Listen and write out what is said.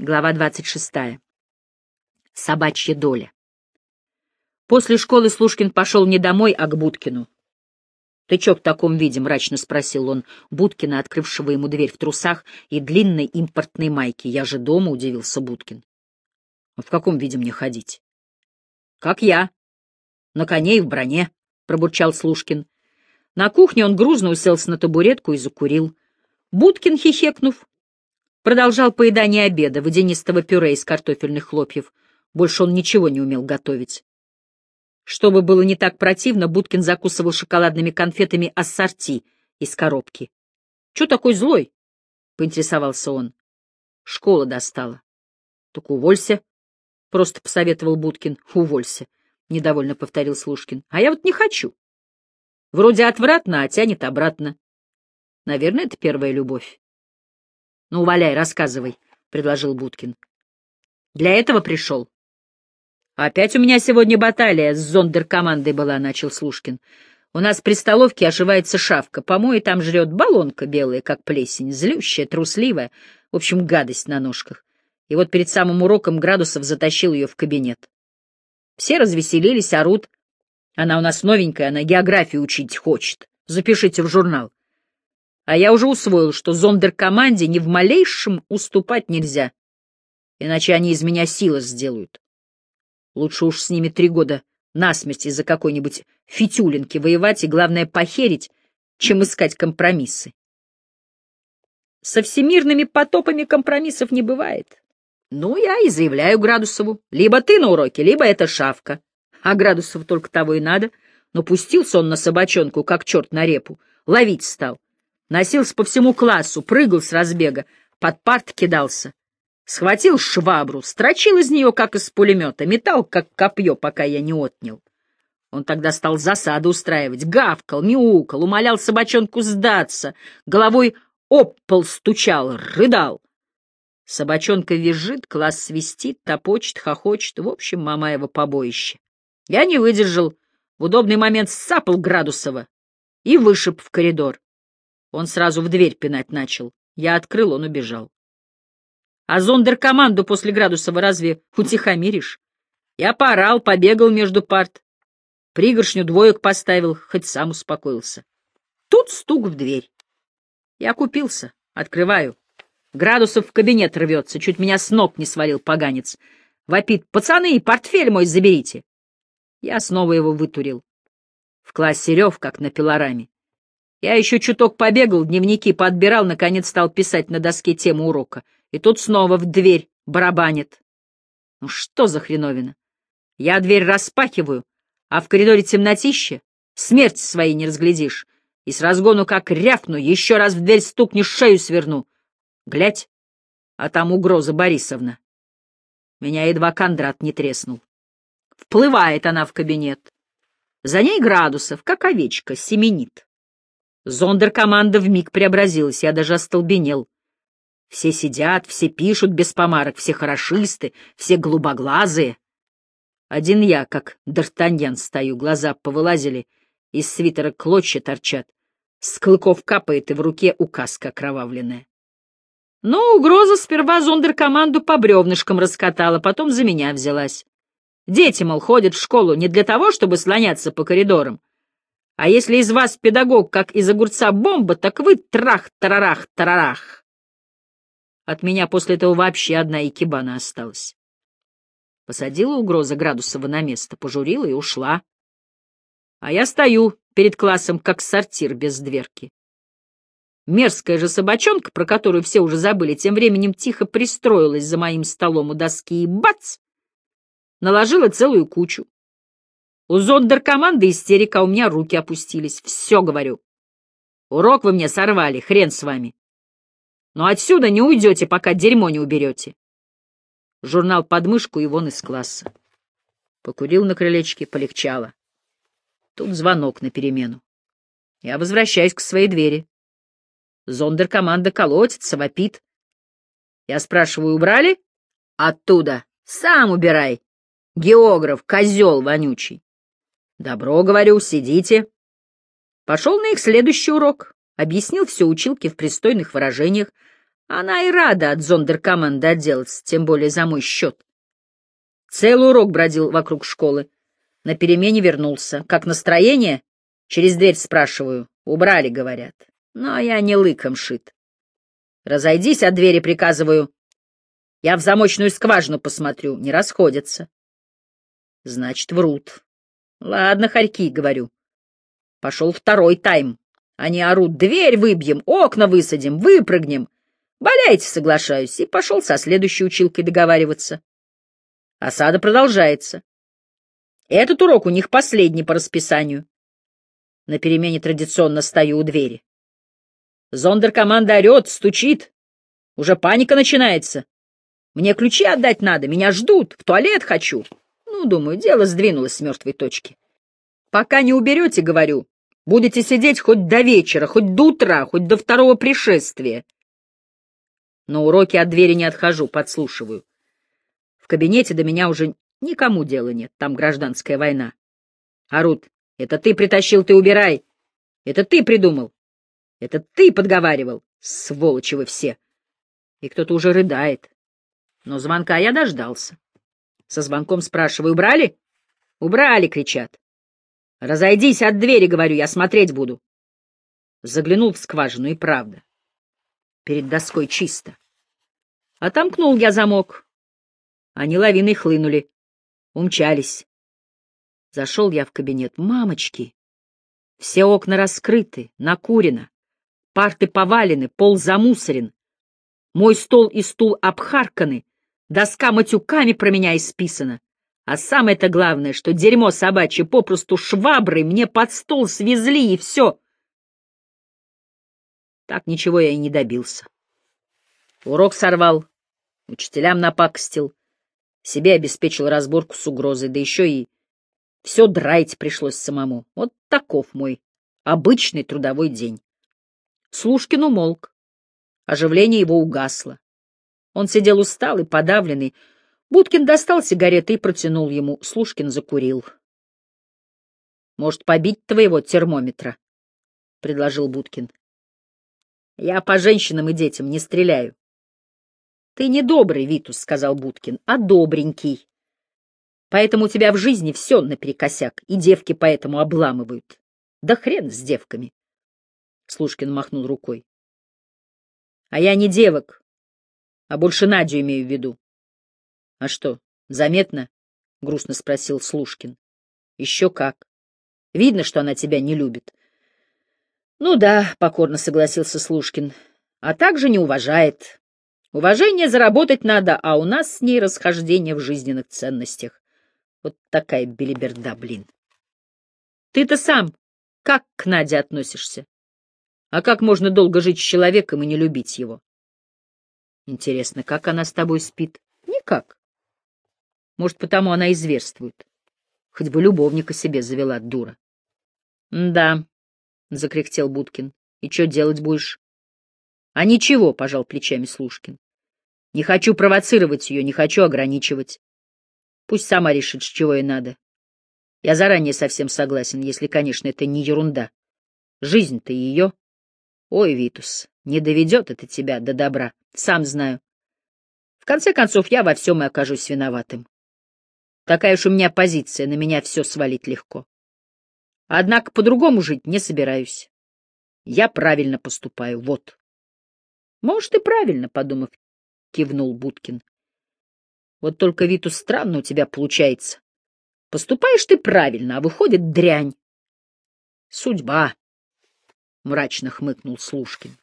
Глава 26. Собачья доля. После школы Слушкин пошел не домой, а к Будкину. — Ты чё в таком виде? — мрачно спросил он Будкина, открывшего ему дверь в трусах и длинной импортной майке. — Я же дома, — удивился Будкин. — А в каком виде мне ходить? — Как я. На коне и в броне, — пробурчал Слушкин. На кухне он грузно уселся на табуретку и закурил. Будкин, хихекнув, Продолжал поедание обеда, водянистого пюре из картофельных хлопьев. Больше он ничего не умел готовить. Чтобы было не так противно, Будкин закусывал шоколадными конфетами ассорти из коробки. — Чё такой злой? — поинтересовался он. — Школа достала. — Так уволься, — просто посоветовал Будкин. — Уволься, — недовольно повторил Слушкин. — А я вот не хочу. Вроде отвратно, а тянет обратно. Наверное, это первая любовь. — Ну, валяй, рассказывай, — предложил Будкин. — Для этого пришел? — Опять у меня сегодня баталия с зондеркомандой была, — начал Слушкин. — У нас при столовке ошивается шавка. Помои там жрет баллонка белая, как плесень, злющая, трусливая, в общем, гадость на ножках. И вот перед самым уроком Градусов затащил ее в кабинет. Все развеселились, орут. Она у нас новенькая, она географию учить хочет. Запишите в журнал. А я уже усвоил, что зондеркоманде ни в малейшем уступать нельзя, иначе они из меня сила сделают. Лучше уж с ними три года насмерть из-за какой-нибудь фитюлинки воевать и, главное, похерить, чем искать компромиссы. Со всемирными потопами компромиссов не бывает. Ну, я и заявляю Градусову. Либо ты на уроке, либо это шавка. А Градусов только того и надо. Но пустился он на собачонку, как черт на репу. Ловить стал. Носился по всему классу, прыгал с разбега, под парт кидался. Схватил швабру, строчил из нее, как из пулемета, метал, как копье, пока я не отнял. Он тогда стал засаду устраивать, гавкал, мяукал, умолял собачонку сдаться, головой об пол стучал, рыдал. Собачонка визжит, класс свистит, топочет, хохочет, в общем, Мамаева побоище. Я не выдержал, в удобный момент сцапал Градусова и вышиб в коридор. Он сразу в дверь пинать начал. Я открыл, он убежал. А зондеркоманду после Градусова разве утихомиришь? Я поорал, побегал между парт. Пригоршню двоек поставил, хоть сам успокоился. Тут стук в дверь. Я купился, открываю. Градусов в кабинет рвется, чуть меня с ног не свалил поганец. Вопит, пацаны, портфель мой заберите. Я снова его вытурил. В классе рев, как на пилораме. Я еще чуток побегал, дневники подбирал, наконец стал писать на доске тему урока. И тут снова в дверь барабанит. Ну что за хреновина? Я дверь распахиваю, а в коридоре темнотище, смерть своей не разглядишь. И с разгону как рявкну, еще раз в дверь стукнешь, шею сверну. Глядь, а там угроза Борисовна. Меня едва Кондрат не треснул. Вплывает она в кабинет. За ней градусов, как овечка, семенит. Зондеркоманда вмиг преобразилась, я даже остолбенел. Все сидят, все пишут без помарок, все хорошисты, все голубоглазые. Один я, как Д'Артаньян, стою, глаза повылазили, из свитера клочья торчат, с клыков капает и в руке указка окровавленная. Но угроза сперва зондеркоманду по бревнышкам раскатала, потом за меня взялась. Дети, мол, ходят в школу не для того, чтобы слоняться по коридорам, а если из вас педагог, как из огурца бомба, так вы трах-тарарах-тарарах. От меня после этого вообще одна икебана осталась. Посадила угроза Градусова на место, пожурила и ушла. А я стою перед классом, как сортир без дверки. Мерзкая же собачонка, про которую все уже забыли, тем временем тихо пристроилась за моим столом у доски и бац! Наложила целую кучу. У зондеркоманды истерика, у меня руки опустились. Все говорю. Урок вы мне сорвали, хрен с вами. Но отсюда не уйдете, пока дерьмо не уберете. Журнал под мышку и вон из класса. Покурил на крылечке, полегчало. Тут звонок на перемену. Я возвращаюсь к своей двери. Зондеркоманда колотится, вопит. Я спрашиваю, убрали? Оттуда. Сам убирай. Географ, козел вонючий. Добро, говорю, сидите. Пошел на их следующий урок. Объяснил все училке в пристойных выражениях, Она и рада от зондеркоманды отделаться, тем более за мой счет. Целый урок бродил вокруг школы. На перемене вернулся. Как настроение? Через дверь спрашиваю. Убрали, говорят. Но я не лыком шит. Разойдись от двери, приказываю. Я в замочную скважину посмотрю. Не расходятся. Значит, врут. Ладно, хорьки, говорю. Пошел второй тайм. Они орут, дверь выбьем, окна высадим, выпрыгнем. Валяйте, соглашаюсь, и пошел со следующей училкой договариваться. Осада продолжается. Этот урок у них последний по расписанию. На перемене традиционно стою у двери. Зондеркоманда орет, стучит. Уже паника начинается. Мне ключи отдать надо, меня ждут, в туалет хочу. Ну, думаю, дело сдвинулось с мертвой точки. Пока не уберете, говорю, будете сидеть хоть до вечера, хоть до утра, хоть до второго пришествия. На уроки от двери не отхожу, подслушиваю. В кабинете до меня уже никому дела нет, там гражданская война. Орут, это ты притащил, ты убирай. Это ты придумал. Это ты подговаривал. Сволочи вы все. И кто-то уже рыдает. Но звонка я дождался. Со звонком спрашиваю, убрали? Убрали, кричат. Разойдись от двери, говорю, я смотреть буду. Заглянул в скважину, и правда. Перед доской чисто. Отомкнул я замок. Они лавиной хлынули. Умчались. Зашел я в кабинет. Мамочки! Все окна раскрыты, накурено. Парты повалены, пол замусорен. Мой стол и стул обхарканы, доска матюками про меня исписана. А самое-то главное, что дерьмо собачье попросту шваброй мне под стол свезли, и все. Так ничего я и не добился. Урок сорвал, учителям напакостил, себе обеспечил разборку с угрозой, да еще и все драить пришлось самому. Вот таков мой обычный трудовой день. Слушкин умолк. Оживление его угасло. Он сидел усталый, подавленный. Будкин достал сигареты и протянул ему. Слушкин закурил. — Может, побить твоего термометра? — предложил Будкин. — Я по женщинам и детям не стреляю. Ты не добрый, Витус, — сказал Будкин, — а добренький. Поэтому у тебя в жизни все наперекосяк, и девки поэтому обламывают. Да хрен с девками. Слушкин махнул рукой. А я не девок, а больше Надю имею в виду. — А что, заметно? — грустно спросил Слушкин. — Еще как. Видно, что она тебя не любит. — Ну да, — покорно согласился Слушкин, — а также не уважает. Уважение заработать надо, а у нас с ней расхождение в жизненных ценностях. Вот такая белиберда, блин. Ты-то сам как к Наде относишься? А как можно долго жить с человеком и не любить его? Интересно, как она с тобой спит? Никак. Может, потому она и зверствует. Хоть бы любовника себе завела, дура. — Да, — закряхтел Будкин. — И что делать будешь? А ничего, — пожал плечами Слушкин. Не хочу провоцировать ее, не хочу ограничивать. Пусть сама решит, чего ей надо. Я заранее совсем согласен, если, конечно, это не ерунда. Жизнь-то ее. Ой, Витус, не доведет это тебя до добра, сам знаю. В конце концов, я во всем и окажусь виноватым. Такая уж у меня позиция, на меня все свалить легко. Однако по-другому жить не собираюсь. Я правильно поступаю, вот. Может, и правильно, подумав, кивнул Будкин. Вот только, Виту, странно у тебя получается. Поступаешь ты правильно, а выходит дрянь. Судьба, — мрачно хмыкнул Слушкин.